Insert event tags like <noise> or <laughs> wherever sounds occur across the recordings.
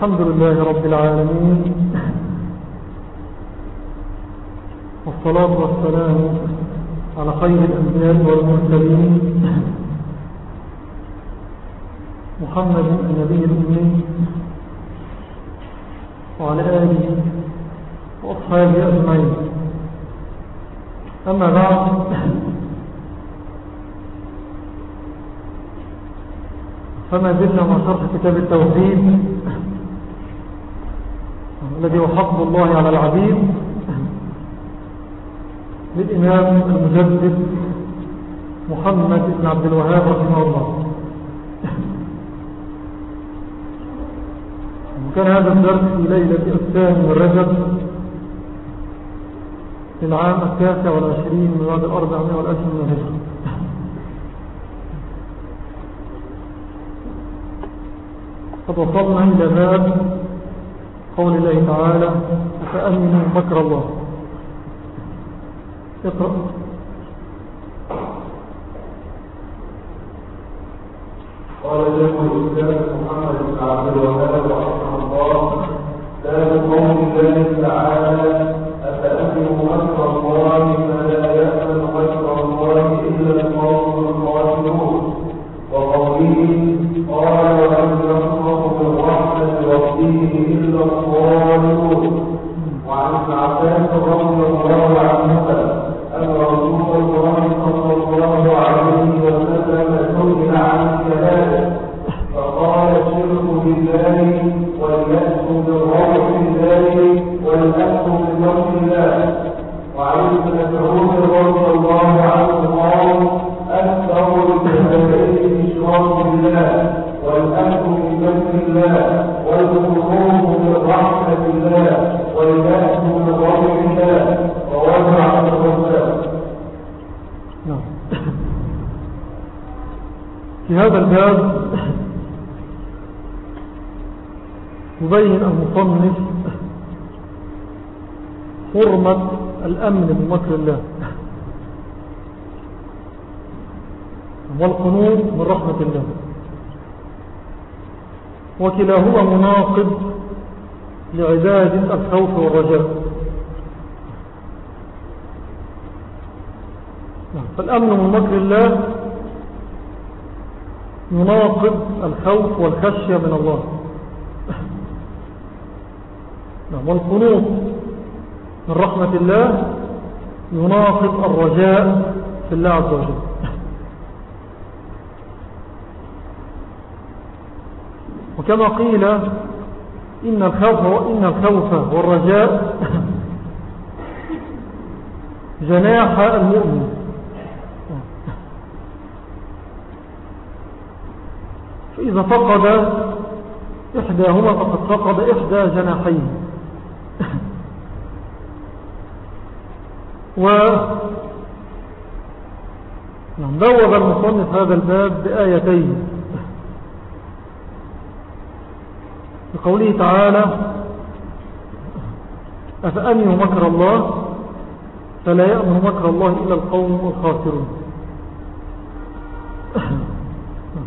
الحمد لله رب العالمين. والصلاة والسلام على خير الأنبياء والمرسلين. محمد النبي الأمي وعلى آله وأصحابه أجمعين. أما بعد فما زلنا مع شرح كتاب التوحيد. الذي هو حق الله على العبيد للإمام المجدد محمد بن عبد الوهاب رحمه الله. وكان هذا الدرس في ليلة الثاني من رجب في العام التاسع والعشرين من بعد الأربعمائة والألف من الهجرة. قد وصلنا إلى باب قول الله تعالى فأمنوا مكر الله؟ اقرأ. قال شيخ الإسلام محمد بن عبد الوهاب رحمه الله باب قول الله تعالى أفأمنوا مكر الله؟ الأمن بمكر الله. والقنوط من رحمة الله. وكلاهما مناقض لعبادة الخوف والرجاء. فالأمن من مكر الله يناقض الخوف والخشية من الله. والقنوط من رحمة الله يناقض الرجاء في الله عز وجل. وكما قيل إن الخوف, إن الخوف والرجاء جناح المؤمن. فإذا فقد إحداهما فقد فقد إحدى جناحين و بوب المصنف هذا الباب بآيتين. بقوله تعالى أفأمنوا مكر الله فلا يأمن مكر الله إلا القوم الخاسرون.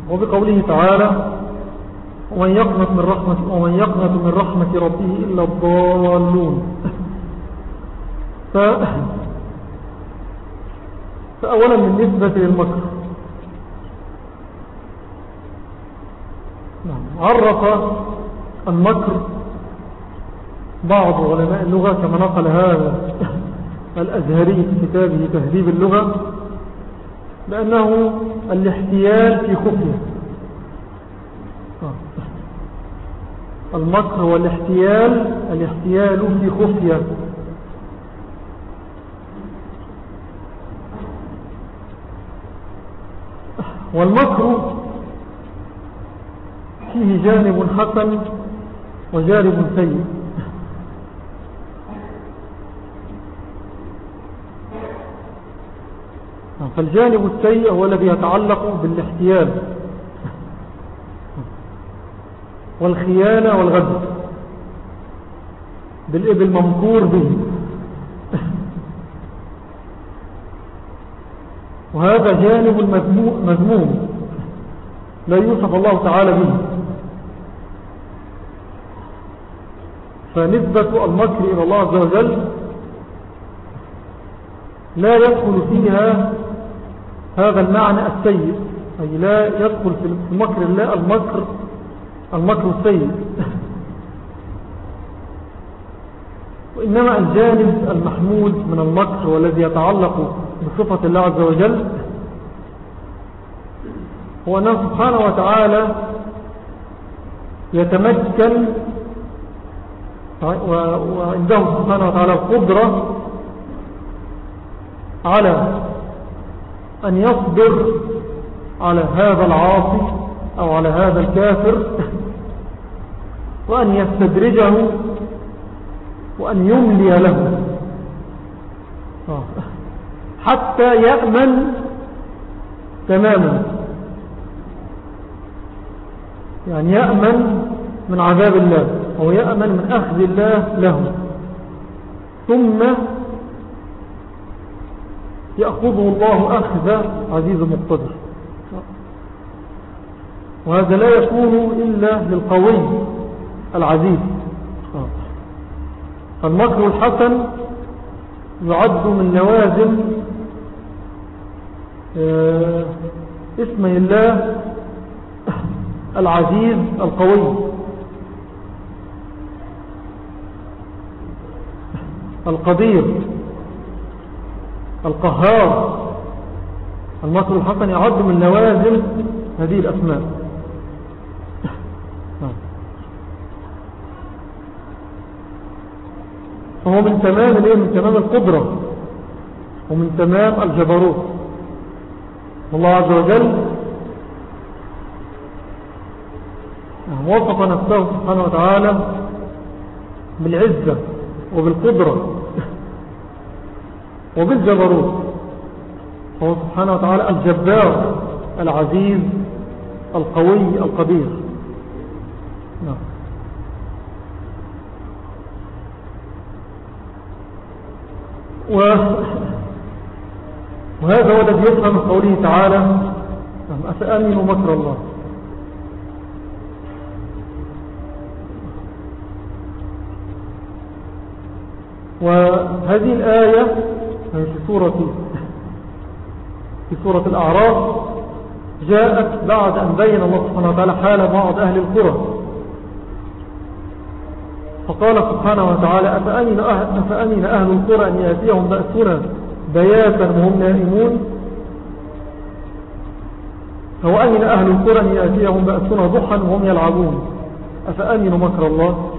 وبقوله تعالى ومن يقنط من رحمة ومن يقنط من رحمة ربه إلا الضالون. ف... فأولا بالنسبة للمكر. نعم. عرف المكر بعض علماء اللغة كما نقل هذا الأزهري في كتابه تهذيب اللغة لأنه الاحتيال في خفية. المكر والاحتيال الاحتيال في خفية. والمكر فيه جانب حسن وجانب سيء. فالجانب السيء هو الذي يتعلق بالاحتيال والخيانة والغدر. بالإبل ممكور به. وهذا جانب مذموم لا يوصف الله تعالى به. فنسبة المكر إلى الله عز وجل لا يدخل فيها هذا المعنى السيء. أي لا يدخل في مكر الله المكر المكر السيء. <laughs> وإنما الجانب المحمود من المكر والذي يتعلق بصفة الله عز وجل هو أنه سبحانه وتعالى يتمكن وعنده سبحانه وتعالى القدرة على أن يصبر على هذا العاصي أو على هذا الكافر وأن يستدرجه وأن يملي له. حتى يأمن تماما. يعني يأمن من عذاب الله أو يأمن من أخذ الله له. ثم يأخذه الله أخذ عزيز مقتدر. وهذا لا يكون إلا للقوي العزيز. فالمكر الحسن يعد من لوازم آه، اسم الله العزيز القوي. القدير القهار المكر الحسن يعد من لوازم هذه الأسماء. فهو من تمام من تمام القدرة ومن تمام الجبروت. الله عز وجل. وصف نفسه سبحانه وتعالى بالعزة وبالقدرة <laughs> وبالجبروت. هو سبحانه وتعالى الجبار العزيز القوي القدير. نعم. و وهذا هو الذي يفهم قوله تعالى نعم، أفأمنوا مكر الله. وهذه الآية في سورة في سورة الأعراف جاءت بعد أن بين الله سبحانه وتعالى حال بعض أهل القرى. فقال سبحانه وتعالى أفأمن أهل, أفأمن أهل القرى أن يأتيهم بأسنا. بياتا وهم نائمون. أو أمن أهل القرى أن يأتيهم بأسنا ضحا وهم يلعبون. أفأمنوا مكر الله؟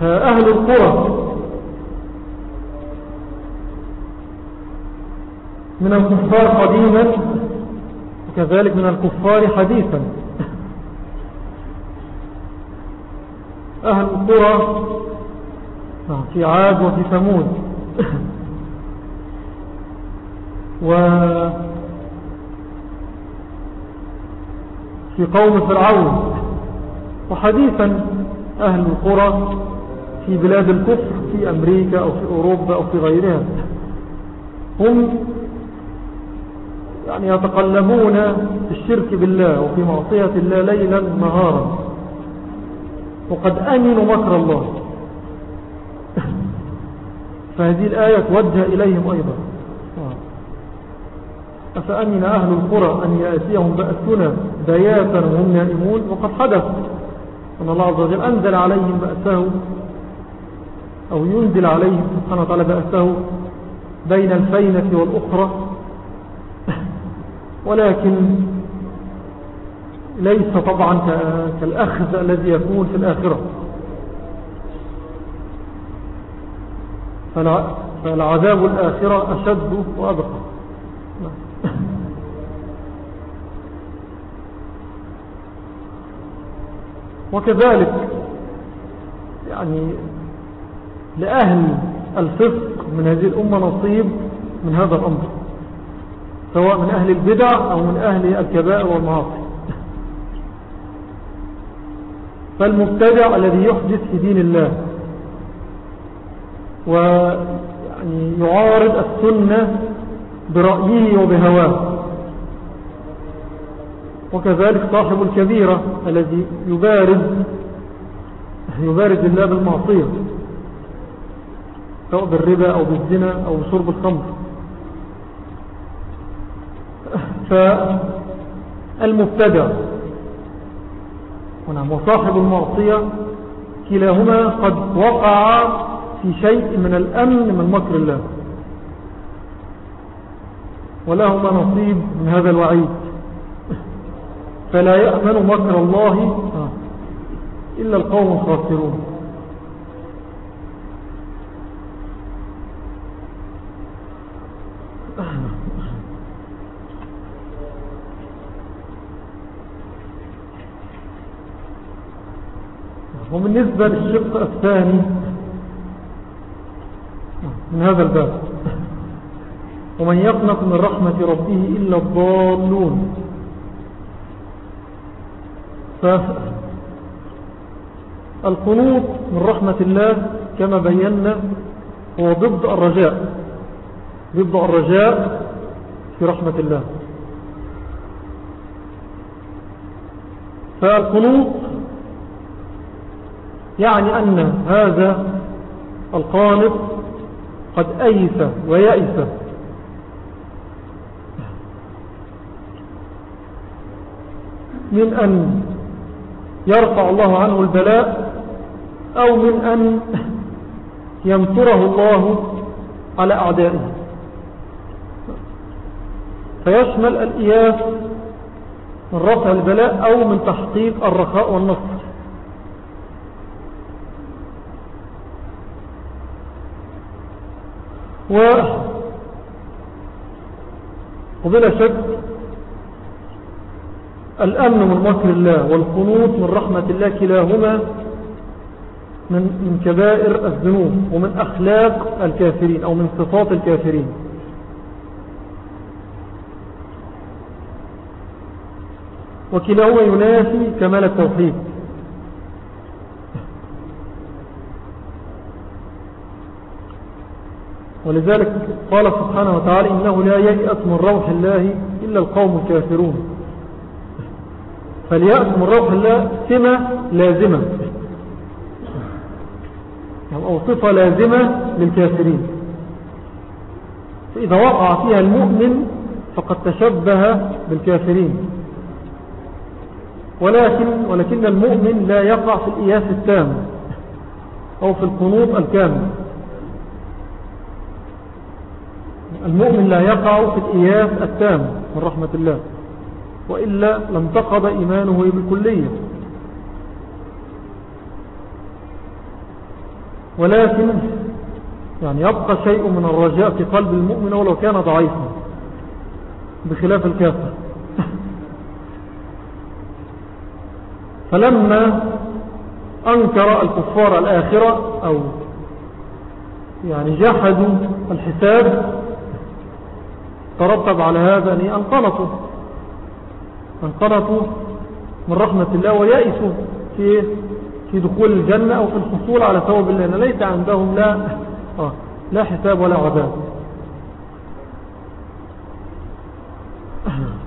فأهل القرى. من الكفار قديما وكذلك من الكفار حديثا. أهل القرى في عاد وفي ثمود. و في قوم فرعون. وحديثا أهل القرى في بلاد الكفر في أمريكا أو في أوروبا أو في غيرها. هم يعني يتقلبون في الشرك بالله وفي معصية الله ليلا نهارا. وقد أمنوا مكر الله. فهذه الآية توجه إليهم أيضا. أفأمن أهل القرى أن يأتيهم بأسنا بياتا وهم نائمون؟ وقد حدث أن الله عز وجل أنزل عليهم بأسه أو ينزل عليهم سبحانه وتعالى بأسه بين الفينة والأخرى. ولكن ليس طبعا كالأخذ الذي يكون في الآخرة. فالعذاب الآخرة أشد وأبقى. وكذلك يعني لأهل الفسق من هذه الأمة نصيب من هذا الأمر سواء من أهل البدع أو من أهل الكبائر والمعاصي. فالمبتدع الذي يحدث في دين الله ويعني يعارض السنة برأيه وبهواه. وكذلك صاحب الكبيرة الذي يبارز يبارز الله بالمعصية سواء بالربا أو بالزنا أو بشرب الخمر. فالمبتدع ونعم وصاحب المعصية كلاهما قد وقع في شيء من الأمن من مكر الله. ولهما نصيب من هذا الوعيد. فلا يأمن مكر الله إلا القوم الخاسرون. وبالنسبة للشق الثاني من هذا الباب. ومن يقنط من رحمة ربه إلا الضالون. فالقنوط من رحمة الله كما بينا هو ضد الرجاء. ضد الرجاء في رحمة الله. فالقنوط يعني أن هذا القانط قد أيس ويأس من أن يرفع الله عنه البلاء أو من أن يمتره الله على أعدائه. فيشمل الإياس من رفع البلاء أو من تحقيق الرخاء والنصر. و وبلا شك الأمن من مكر الله والقنوط من رحمة الله كلاهما من, من كبائر الذنوب ومن أخلاق الكافرين أو من صفات الكافرين. وكلاهما ينافي كمال التوحيد. ولذلك قال سبحانه وتعالى إنه لا ييأس من روح الله إلا القوم الكافرون. فاليأس من روح الله سمة لازمة. يعني أو صفة لازمة للكافرين. فإذا وقع فيها المؤمن فقد تشبه بالكافرين. ولكن, ولكن المؤمن لا يقع في الإياس التام أو في القنوط الكامل. المؤمن لا يقع في الإياس التام من رحمة الله وإلا لم تقض إيمانه بالكلية. ولكن يعني يبقى شيء من الرجاء في قلب المؤمن ولو كان ضعيفا بخلاف الكافر. <laughs> فلما أنكر الكفار الآخرة أو يعني جحدوا الحساب ترتب على هذا أن انقلطوا انقلطوا من رحمة الله ويأسوا في في دخول الجنة أو في الحصول على ثواب الله. ليس عندهم لا آه لا حساب ولا عذاب.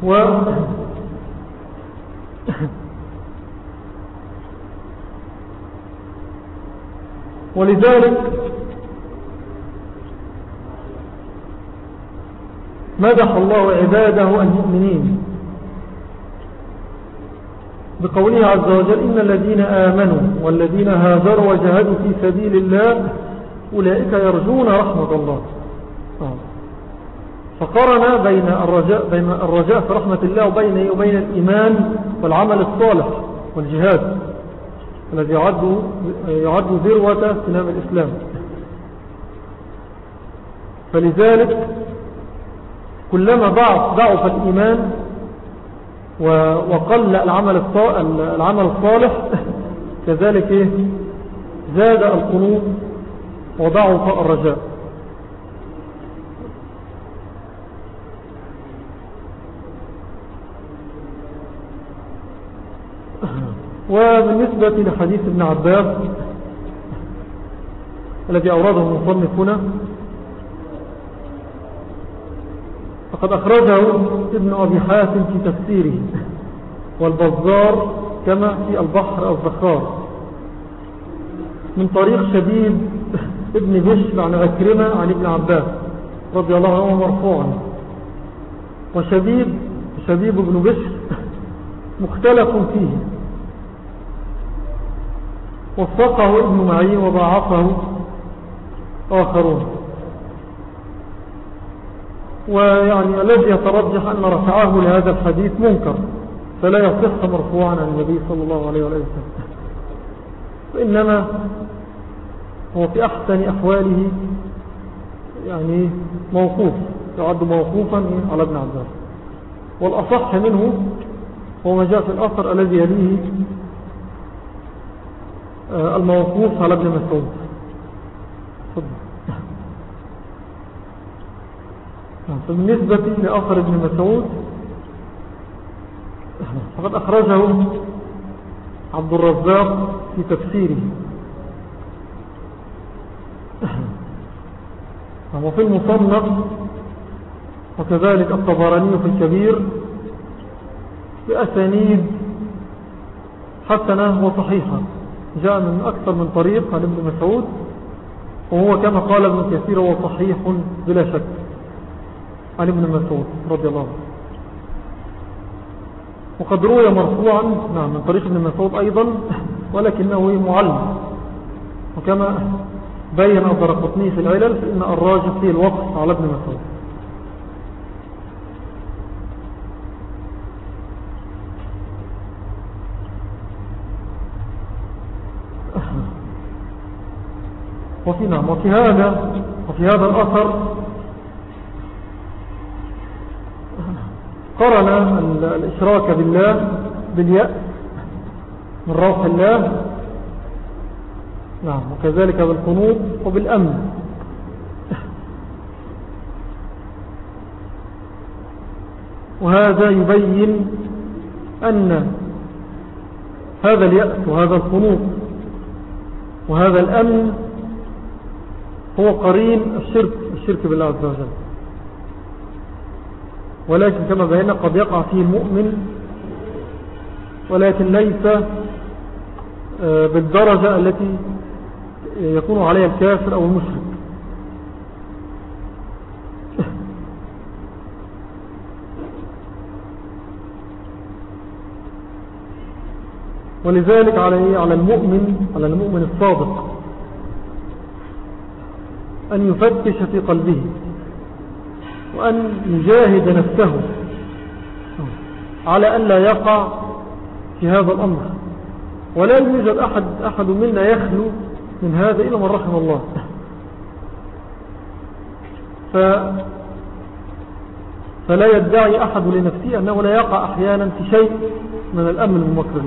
و ولذلك مدح الله عباده المؤمنين. بقوله عز وجل إن الذين آمنوا والذين هاجروا وجهدوا في سبيل الله أولئك يرجون رحمة الله. فقرن بين الرجاء, بين الرجاء في رحمة الله وبين, وبين الإيمان والعمل الصالح والجهاد الذي يعد, يعد ذروة سنام الإسلام. فلذلك كلما ضعف, ضعف الإيمان وقل العمل العمل الصالح <laughs> كذلك إيه؟ زاد القنوط وضعف الرجاء <clears throat> وبالنسبة لحديث ابن عباس الذي أورده المصنف هنا فقد أخرجه ابن أبي حاتم في تفسيره والبزار كما في البحر الزخار من طريق شديد ابن بشر عن أكرمة عن ابن عباس رضي الله عنه مرفوعا وشبيب شبيب ابن بشر مختلف فيه. وفقه ابن معين وضاعفه آخرون. ويعني الذي يترجح أن رفعه لهذا الحديث منكر فلا يصح مرفوعا عن النبي صلى الله عليه وسلم. وإنما هو في أحسن أحواله يعني موقوف يعد موقوفا على ابن عباس. والأصح منه هو ما جاء في الأثر الذي يليه آه، الموقوف على ابن مسعود. بالنسبة لأثر ابن مسعود فقد أخرجه عبد الرزاق في تفسيره. وفي المصنف وكذلك الطبراني في الكبير بأسانيد حسنة وصحيحة. جاء من أكثر من طريق عن ابن مسعود وهو كما قال ابن كثير هو صحيح بلا شك. عن ابن مسعود رضي الله عنه. وقد روي مرفوعا نعم من طريق ابن مسعود أيضا ولكنه معلم. وكما بين الدرقطني في العلل فإن الراجح فيه الوقت على ابن مسعود. وفي نعم وفي هذا وفي هذا الأثر قرن الإشراك بالله باليأس من روح الله. نعم وكذلك بالقنوط وبالأمن. وهذا يبين أن هذا اليأس وهذا القنوط وهذا الأمن هو قرين الشرك الشرك بالله عز وجل. ولكن كما بينا قد يقع فيه المؤمن ولكن ليس آه، بالدرجة التي يكون عليها الكافر أو المشرك <laughs> ولذلك على إيه؟ على المؤمن على المؤمن الصادق أن يفتش في قلبه وأن يجاهد نفسه على أن لا يقع في هذا الأمر. ولا يوجد أحد, أحد منا يخلو من هذا إلا من رحم الله. ف فلا يدعي أحد لنفسه أنه لا يقع أحيانا في شيء من الأمن من مكر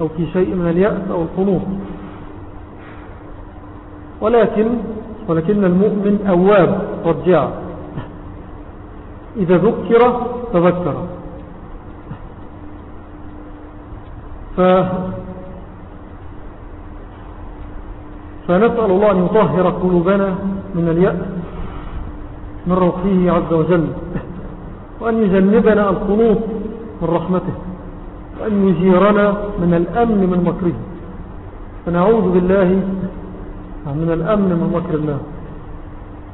أو في شيء من اليأس أو القنوط ولكن ولكن المؤمن أواب رجع إذا ذكر تذكر. ف فنسأل الله أن يطهر قلوبنا من اليأس من روحه عز وجل وأن يجنبنا القنوط من رحمته وأن يجيرنا من الأمن من مكره. فنعوذ بالله من الأمن من مكر الله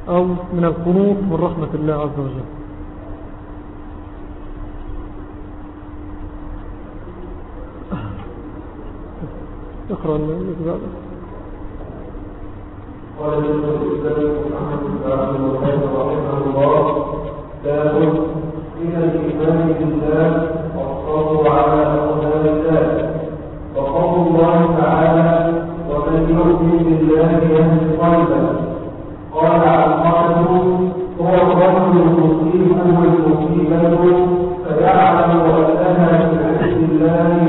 أو من القنوط من رحمة الله عز وجل. اقرأ الإجابة قال شيخ الاسلام محمد بن عبد الوهاب رحمه الله باب من الإيمان بالله والصبر على أقدار الله. وقول الله تعالى ومن يؤمن بالله يهد قلبه. قال علقمه هو الرجل المصيبة المصيبه فيعلم أنها من عند الله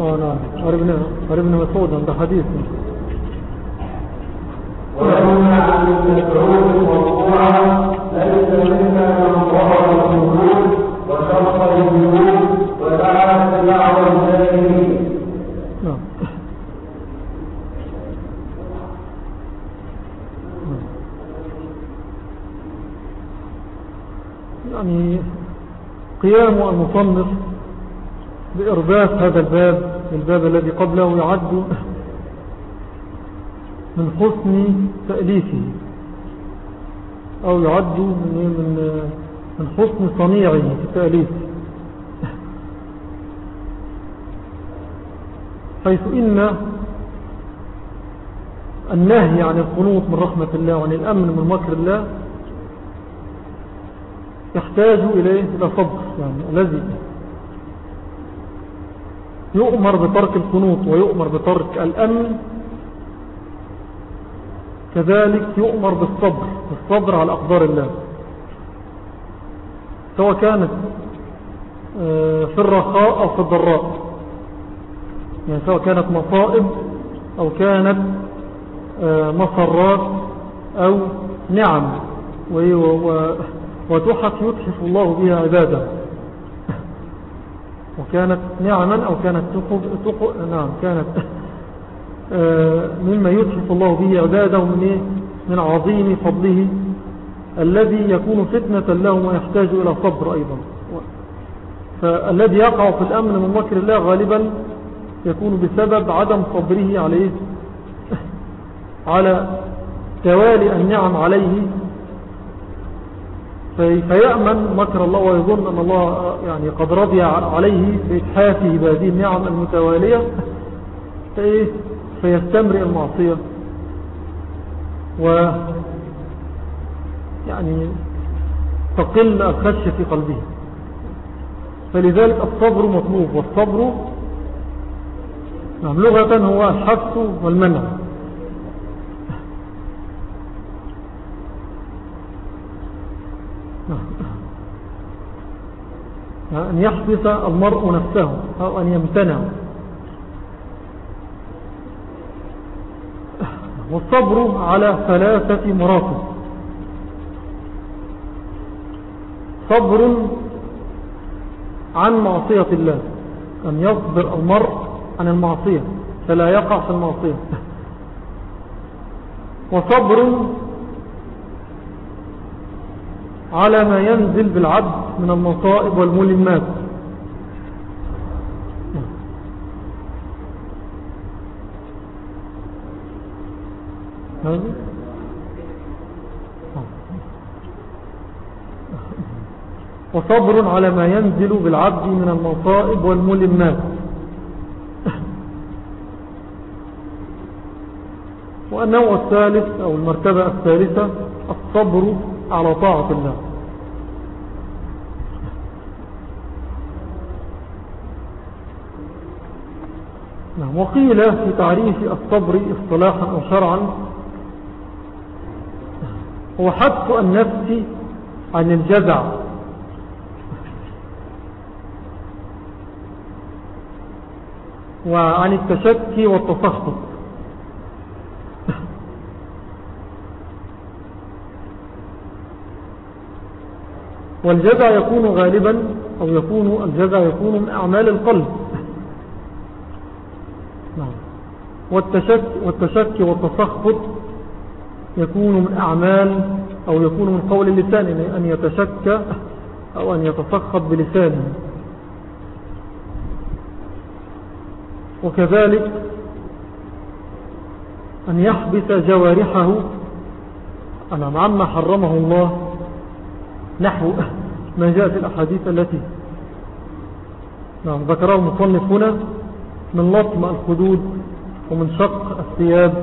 آه عرفنا عرفنا مسعود عند حديث. عن ابن مسعود ليس منا من ظهر ودعا الجاهلين نعم. يعني قيام المصنف بإرداف هذا الباب الباب الذي قبله يعد من حسن تأليفه أو يعد من, من, من حسن صنيعه في التأليف. حيث إن النهي عن القنوط من رحمة الله وعن الأمن من مكر الله يحتاج إليه إلى صبر يعني الذي يؤمر بترك القنوط ويؤمر بترك الأمن كذلك يؤمر بالصبر بالصبر على أقدار الله. سواء كانت في الرخاء أو في الضراء. يعني سواء كانت مصائب أو كانت مصرات أو نعم. وتحف يتحف الله بها عباده. وكانت نعما أو كانت تقب تقب نعم كانت مما يتحف الله به عباده من, إيه؟ من عظيم فضله الذي يكون فتنة لهم ويحتاج إلى صبر أيضا فالذي يقع في الأمن من مكر الله غالبا يكون بسبب عدم صبره عليه على توالي النعم عليه فيأمن مكر الله ويظن أن الله يعني قد رضي عليه بإتحافه بهذه النعم المتوالية فإيه؟ فيستمرئ المعصية. و يعني تقل الخشية في قلبه. فلذلك الصبر مطلوب والصبر نعم لغة هو الحبس والمنع. أن يحبس المرء نفسه أو أن يمتنع. والصبر على ثلاثة مراتب. صبر عن معصية الله أن يصبر المرء عن المعصية فلا يقع في المعصية. وصبر على ما ينزل بالعبد من المصائب والملمات. وصبر على ما ينزل بالعبد من المصائب والملمات. والنوع الثالث أو المرتبة الثالثة الصبر على طاعة الله نعم وقيل في تعريف الصبر اصطلاحا أو شرعا هو حبس النفس عن الجزع. وعن التشكي والتسخط والجزع يكون غالبا أو يكون الجزع يكون من أعمال القلب نعم والتشك والتشك والتسخط يكون من أعمال أو يكون من قول اللسان أن يتشك أو أن يتسخط بلسانه. وكذلك أن يحبس جوارحه. أنا عما حرمه الله نحو ما جاء في الأحاديث التي نعم ذكره المصنف هنا من لطم الخدود ومن شق الثياب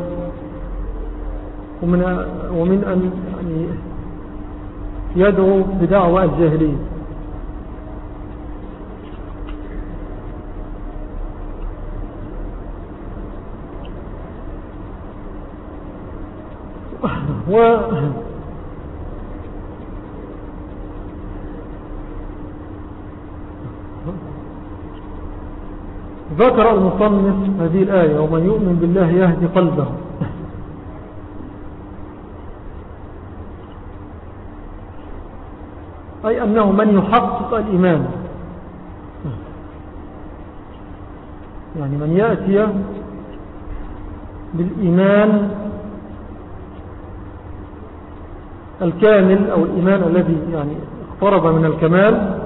ومن, ومن أن يعني يدعو بدعوة الجاهلية. <laughs> و ذكر المصنف هذه الآية ومن يؤمن بالله يهدي قلبه. أي أنه من يحقق الإيمان. يعني من يأتي بالإيمان الكامل أو الإيمان الذي يعني اقترب من الكمال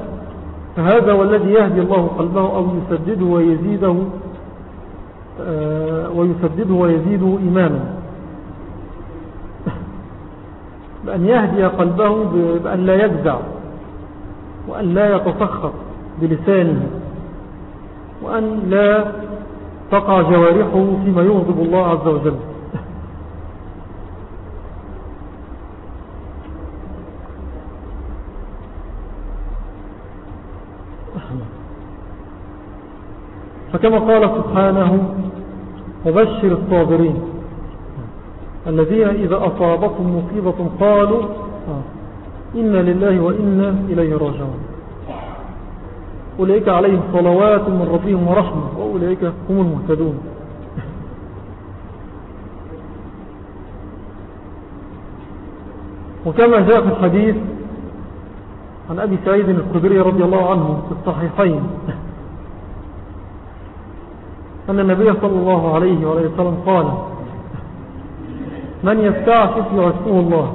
فهذا هو الذي يهدي الله قلبه أو يسدده ويزيده آه، ويسدده ويزيده إيمانا بأن يهدي قلبه بأن لا يجزع وأن لا يتسخط بلسانه وأن لا تقع جوارحه فيما يغضب الله عز وجل. فكما قال سبحانه وبشر الصابرين. الذين إذا أصابتهم مصيبة قالوا إنا لله وإنا إليه راجعون. أولئك عليهم صلوات من ربهم ورحمة وأولئك هم المهتدون. وكما جاء في الحديث عن أبي سعيد الخدري رضي الله عنه في الصحيحين. أن النبي صلى الله عليه وسلم قال من يستعفف يعفه الله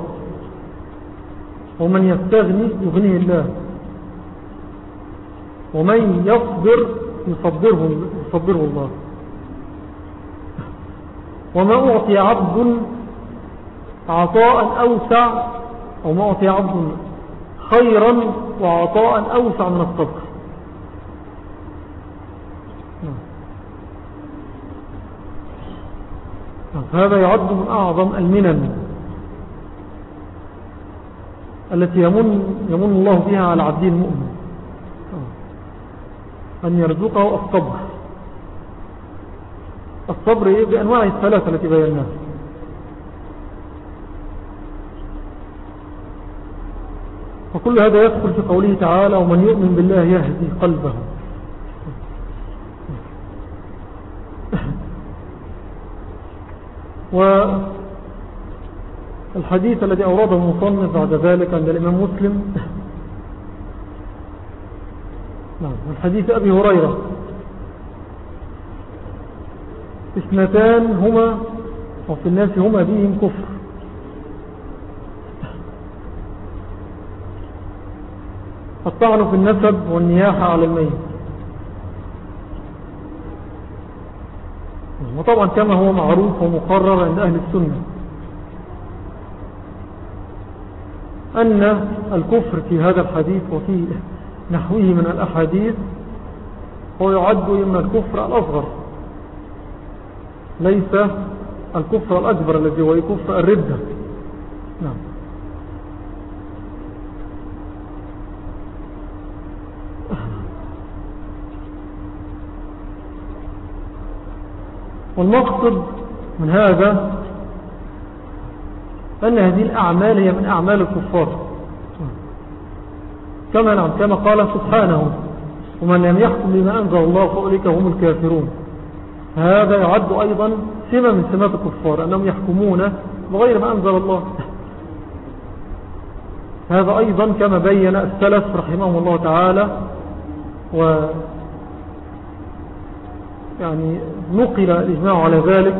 ومن يستغني يغنيه الله ومن يصبر يصبره, يصبره الله. وما أعطي عبد عطاء أوسع أو ما أعطي عبد خيرا وعطاء أوسع من الصبر هذا يعد من أعظم المنن التي يمن, يمن الله بها على عبد المؤمن. أن يرزقه الصبر. الصبر بأنواع الثلاثة التي بيناها. وكل هذا يدخل في قوله تعالى ومن يؤمن بالله يهدي قلبه. والحديث الذي أورده المصنف بعد ذلك عند الإمام مسلم. نعم الحديث أبي هريرة. اثنتان هما وفي الناس هما بهم كفر. الطعن في النسب والنياحة على الميت. وطبعا كما هو معروف ومقرر عند أهل السنة أن الكفر في هذا الحديث وفي نحوه من الأحاديث هو يعد إما الكفر الأصغر ليس الكفر الأكبر الذي هو كفر الردة. نعم. والمقصد من هذا أن هذه الأعمال هي من أعمال الكفار. كما نعم كما قال سبحانه ومن لم يحكم بما أنزل الله فأولئك هم الكافرون. هذا يعد أيضا سمة من سمات الكفار أنهم يحكمون بغير ما أنزل الله. هذا أيضا كما بين السلف رحمه الله تعالى و يعني نقل الإجماع على ذلك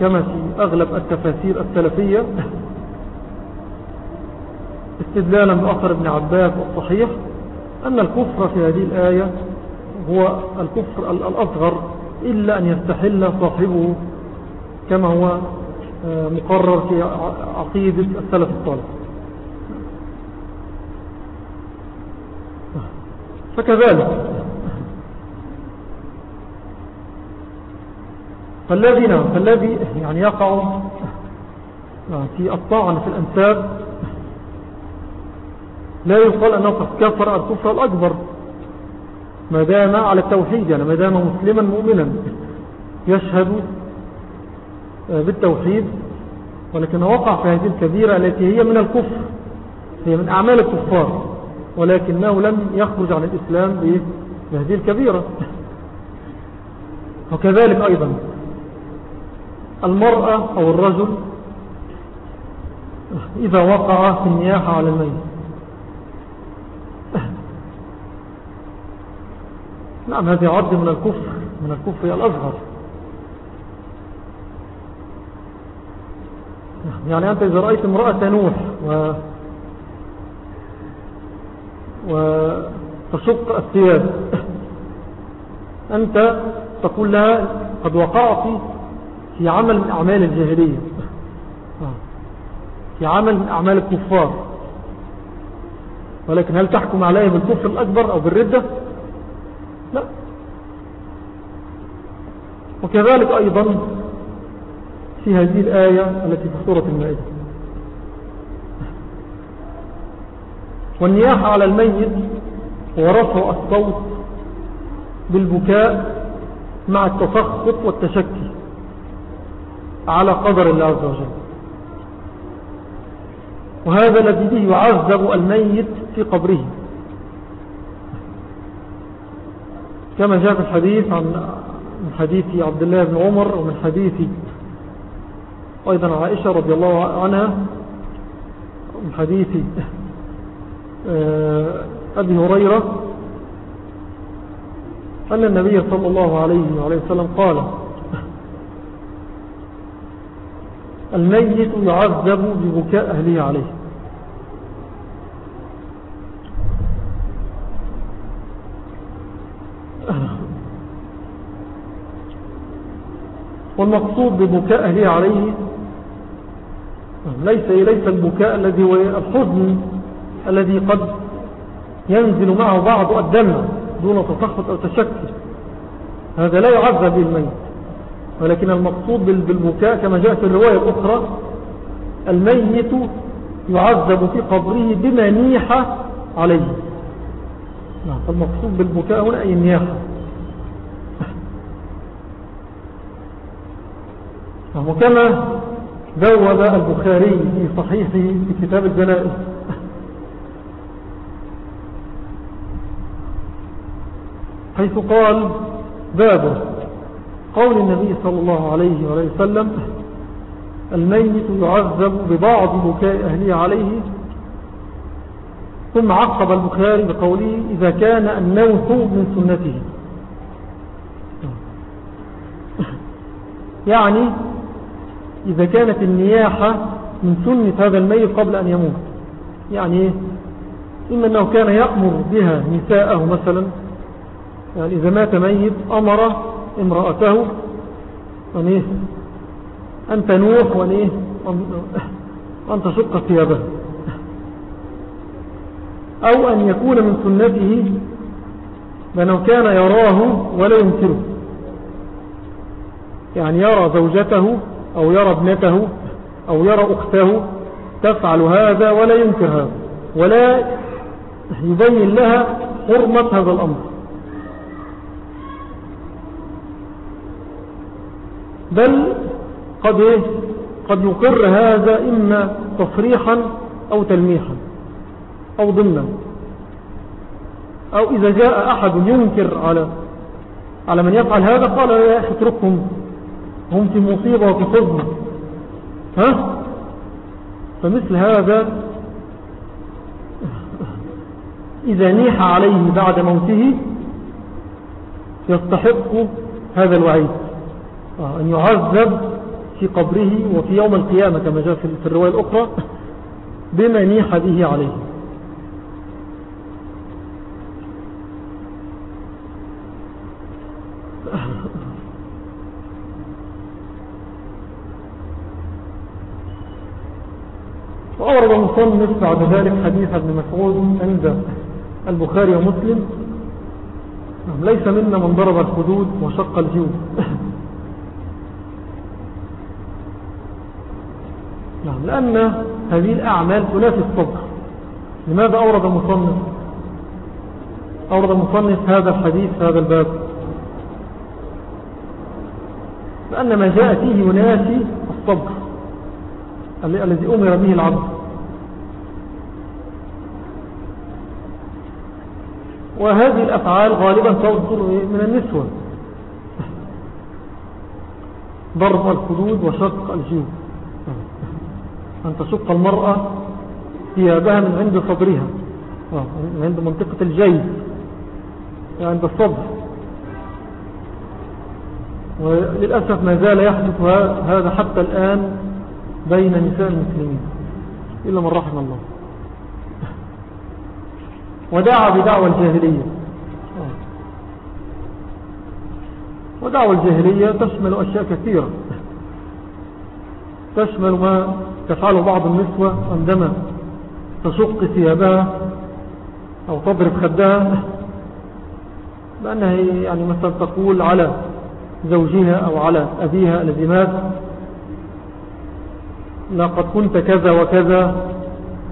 كما في أغلب التفاسير السلفية. استدلالا بأخر ابن عباس الصحيح أن الكفر في هذه الآية هو الكفر الأصغر إلا أن يستحل صاحبه كما هو آه، مقرر في عقيدة السلف الصالح. فكذلك فالذي نعم فالذي يعني يقع في الطعن في الأنساب لا يقال أنه قد كفر الكفر الأكبر ما دام على التوحيد يعني ما دام مسلما مؤمنا يشهد بالتوحيد ولكن وقع في هذه الكبيرة التي هي من الكفر هي من أعمال الكفار ولكنه لم يخرج عن الإسلام بهذه الكبيرة. وكذلك أيضا المرأة أو الرجل إذا وقع في النياحة على الميت. نعم هذا يعد من الكفر من الكفر الأصغر يعني أنت إذا رأيت امرأة تنوح و وتشق الثياب أنت تقول لها قد وقعت في عمل من أعمال الجاهلية. في عمل من أعمال الكفار. ولكن هل تحكم عليه بالكفر الأكبر أو بالردة؟ لا. وكذلك أيضا في هذه الآية التي في سورة المائدة. والنياح على الميت ورفع الصوت بالبكاء مع التفخط والتشكي. على قدر الله عز وجل. وهذا الذي به يعذب الميت في قبره. كما جاء في الحديث عن من حديث عبد الله بن عمر ومن حديث أيضا عائشة رضي الله عنها من حديث آه، أبي هريرة أن النبي صلى الله عليه وسلم قال الميت يعذب ببكاء أهله عليه. والمقصود ببكاء أهله عليه ليس ليس البكاء الذي هو الحزن الذي قد ينزل معه بعض الدم دون تسخط أو تشكل. هذا لا يعذب الميت. ولكن المقصود بالبكاء كما جاء في الرواية الأخرى الميت يعذب في قبره بما نيح عليه. نعم، فالمقصود بالبكاء هنا أي النياحة نعم، وكما ذوب البخاري في صحيحه في كتاب الجنائز. حيث قال باب قول النبي صلى الله عليه وسلم الميت يعذب ببعض بكاء أهله عليه. ثم عقب البخاري بقوله إذا كان النوح من سنته. يعني إذا كانت النياحة من سنة هذا الميت قبل أن يموت. يعني إما أنه كان يأمر بها نساءه مثلا. يعني إذا مات ميت أمر امرأته أن تنوح وأن تشق ثيابها أو أن يكون من سنته لأنه كان يراه ولا ينكره. يعني يرى زوجته أو يرى ابنته أو يرى أخته تفعل هذا ولا ينكر هذا ولا يبين لها حرمة هذا الأمر. بل قد إيه؟ قد يقر هذا إما تصريحا أو تلميحا أو ضمنا. أو إذا جاء أحد ينكر على على من يفعل هذا قال يا أخي اتركهم هم في مصيبة وفي حزن ها؟ فمثل هذا إذا نيح عليه بعد موته يستحق هذا الوعيد. أن يعذب في قبره وفي يوم القيامة كما جاء في الرواية الأخرى بما نيح به عليه. وأورد المصنف بعد ذلك حديث ابن مسعود عند البخاري ومسلم. نعم، ليس منا من ضرب الخدود وشق الجيوب نعم لأن هذه الأعمال تنافي الصبر لماذا أورد المصنف؟ أورد المصنف هذا الحديث هذا الباب. لأن ما جاء فيه ينافي الصبر الذي أمر به العبد. وهذه الأفعال غالبا تصدر من النسوة. ضرب الخدود وشق الجيوب. أن تشق المرأة ثيابها من عند صدرها. من عند منطقة الجيب عند الصدر. وللأسف ما زال يحدث هذا حتى الآن بين نساء المسلمين. إلا من رحم الله. ودعا بدعوى الجاهلية. ودعوى الجاهلية تشمل أشياء كثيرة. تشمل ما تفعله بعض النسوة عندما تشق ثيابها أو تضرب خدها بأنها يعني مثلا تقول على زوجها أو على أبيها الذي مات لقد كنت كذا وكذا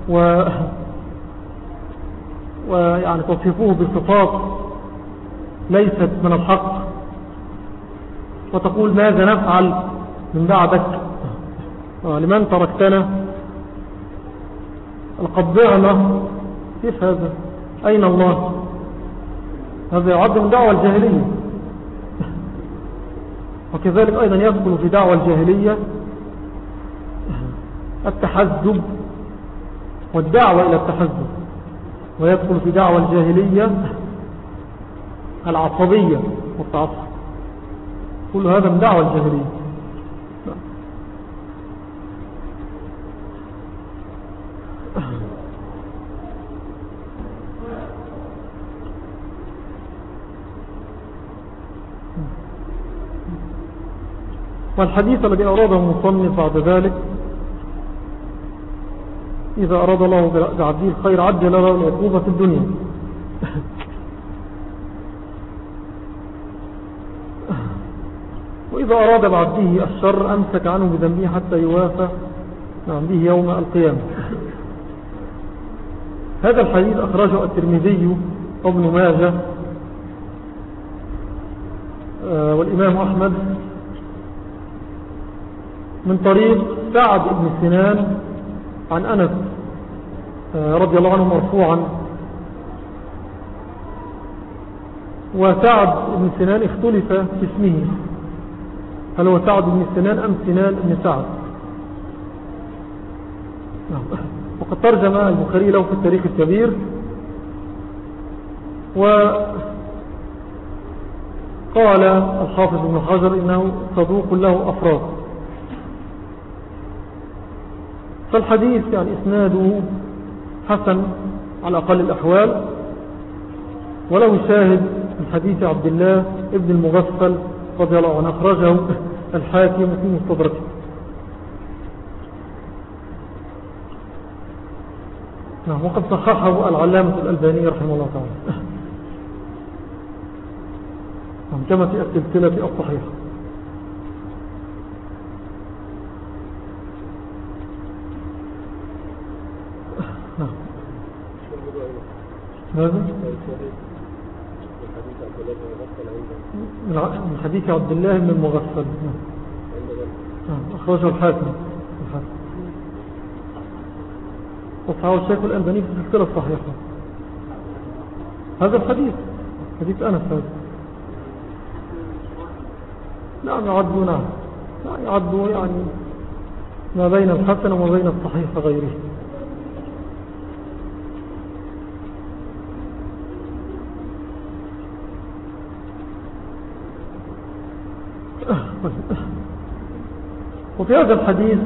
و ويعني تصفوه بصفات ليست من الحق وتقول ماذا نفعل من بعدك لمن تركتنا؟ لقد ضعنا كيف هذا؟ أين الله؟ هذا يعد من دعوة الجاهلية. <laughs> وكذلك أيضا يدخل في دعوة الجاهلية. <laughs> التحزب والدعوة إلى التحزب. ويدخل في دعوة الجاهلية. <laughs> العصبية والتعصب. كل هذا من دعوة الجاهلية. <coughs> والحديث الذي أراده المصنف بعد ذلك إذا أراد الله بعبده الخير عجل له العقوبة في الدنيا. <coughs> وإذا أراد بعبده الشر أمسك عنه بذنبه حتى يوافى نعم به يوم القيامة. هذا الحديث أخرجه الترمذي وابن ماجه آه، والإمام أحمد من طريق سعد بن سنان عن أنس آه، رضي الله عنه مرفوعا. وسعد بن سنان اختلف في اسمه. هل هو سعد بن سنان أم سنان بن سعد؟ نعم. وقد ترجم البخاري له في التاريخ الكبير. وقال الحافظ بن حجر إنه صدوق له أفراد. فالحديث يعني إسناده حسن على أقل الأحوال. ولو شاهد من حديث عبد الله ابن المغفل رضي الله عنه أخرجه الحاكم في مستدركه نعم وقد صححه العلامة الألباني رحمه الله تعالى. نعم كما في السلسلة الصحيحة. ماذا؟ من حديث عبد الله بن المغفل نعم. أخرجه الحاكم. وصحاه الشيخ الألباني في السلسلة الصحيحة. هذا الحديث حديث أنس هذا. نعم يعدوا نعم يعدوا يعني ما بين الحسن وما بين الصحيح غيره. وفي هذا الحديث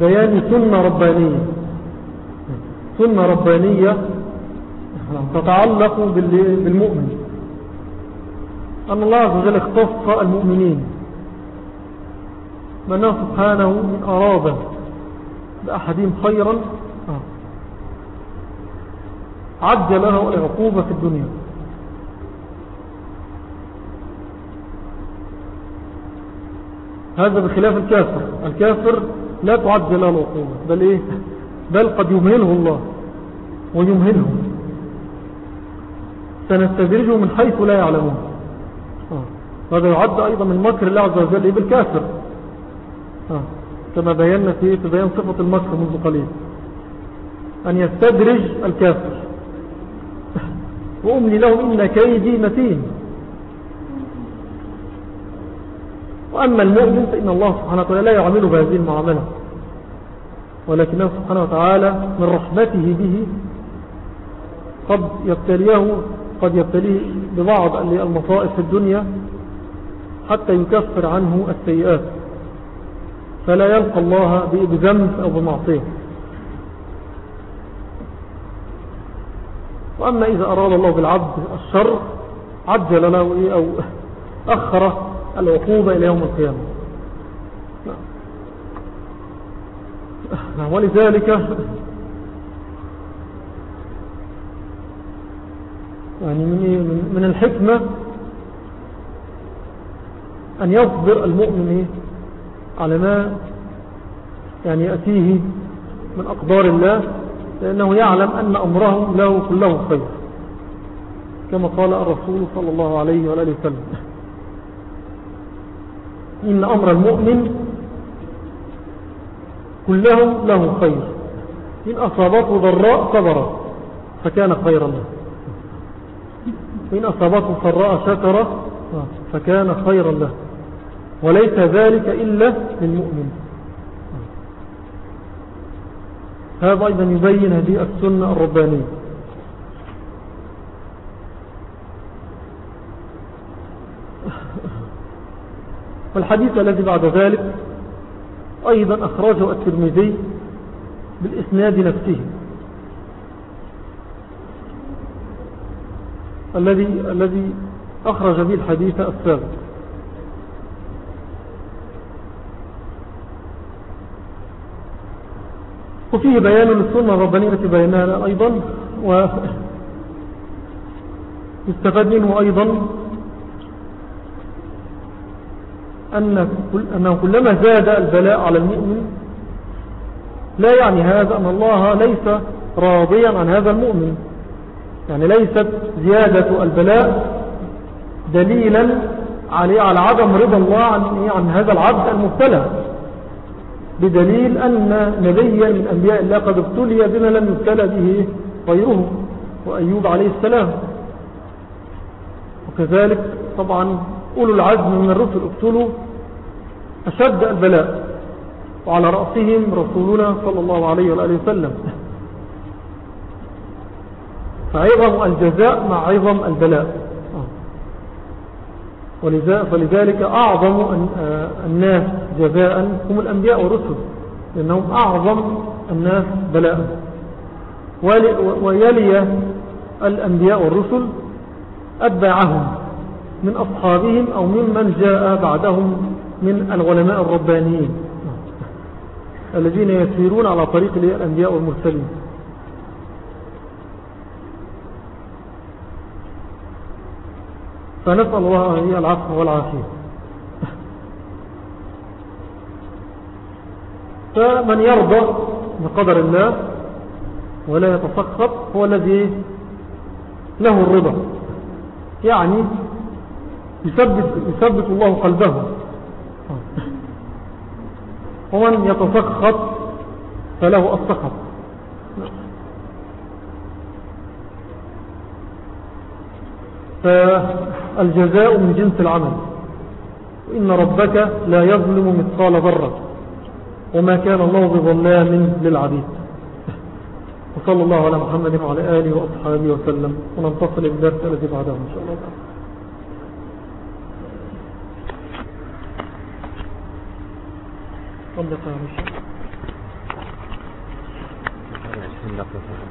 بيان سنة ربانية. سنة ربانية تتعلق بالمؤمن. أن الله عز وجل اختص المؤمنين. بأنه سبحانه من أراد بأحدهم خيرا آه. عجل له العقوبة في الدنيا. هذا بخلاف الكافر. الكافر لا تعجل له العقوبة بل إيه؟ بل قد يمهله الله ويمهله سنستدرجه من حيث لا يعلمون. آه. هذا يعد أيضا من مكر الله عز وجل بالكافر. آه. كما بينا في بيان صفة المكر منذ قليل. أن يستدرج الكافر. <laughs> وأملي لهم إن كيدي متين. وأما المؤمن فإن الله سبحانه وتعالى لا يعمل بهذه المعاملة. ولكنه سبحانه وتعالى من رحمته به قد يبتليه قد يبتليه ببعض المصائف في الدنيا حتى يكفر عنه السيئات. فلا يلقى الله بذنب أو بمعصية. وأما إذا أراد الله بالعبد الشر عجل له إيه أو أخر العقوبة إلى يوم القيامة نعم ولذلك يعني من, الحكمة أن يصبر المؤمن؟ على ما يعني يأتيه من أقدار الله لأنه يعلم أن أمره له كله خير كما قال الرسول صلى الله عليه وآله وسلم إن أمر المؤمن كله له خير. إن أصابته ضراء صبر فكان خيرا له. وإن أصابته سراء شكر فكان خيرا له. وليس ذلك إلا للمؤمن. هذا أيضا يبين هذه السنة الربانية. والحديث الذي بعد ذلك أيضا أخرجه الترمذي بالإسناد نفسه. الذي الذي أخرج به الحديث السابق. وفيه بيان للسنة الربانية بيناها أيضا ويستفاد منه أيضا أن أنه كلما زاد البلاء على المؤمن لا يعني هذا أن الله ليس راضيا عن هذا المؤمن. يعني ليست زيادة البلاء دليلا على عدم رضا الله عن, عن هذا العبد المبتلى. بدليل أن نبيا من أنبياء الله قد ابتلي بما لم يبتلى به غيره وأيوب عليه السلام. وكذلك طبعا أولو العزم من الرسل ابتلوا أشد البلاء وعلى رأسهم رسولنا صلى الله عليه وآله وسلم. فعظم الجزاء مع عظم البلاء. فلذلك أعظم الناس جزاء هم الأنبياء والرسل لأنهم أعظم الناس بلاء. ويلي الأنبياء والرسل أتباعهم. من أصحابهم أو ممن جاء بعدهم من العلماء الربانيين. الذين يسيرون على طريق الأنبياء والمرسلين. فنسأل الله هي العفو والعافية. فمن يرضى بقدر الله ولا يتسخط هو الذي له الرضا. يعني يثبت, يثبت الله قلبه. ومن يتسخط فله السخط. فالجزاء من جنس العمل. وإن ربك لا يظلم مثقال ذرة. وما كان الله بظلام للعبيد. وصلى الله على محمد وعلى آله وأصحابه وسلم. وننتصل الدرس الذي بعده إن شاء الله. دقيقة يا شيخ 20 دقيقة.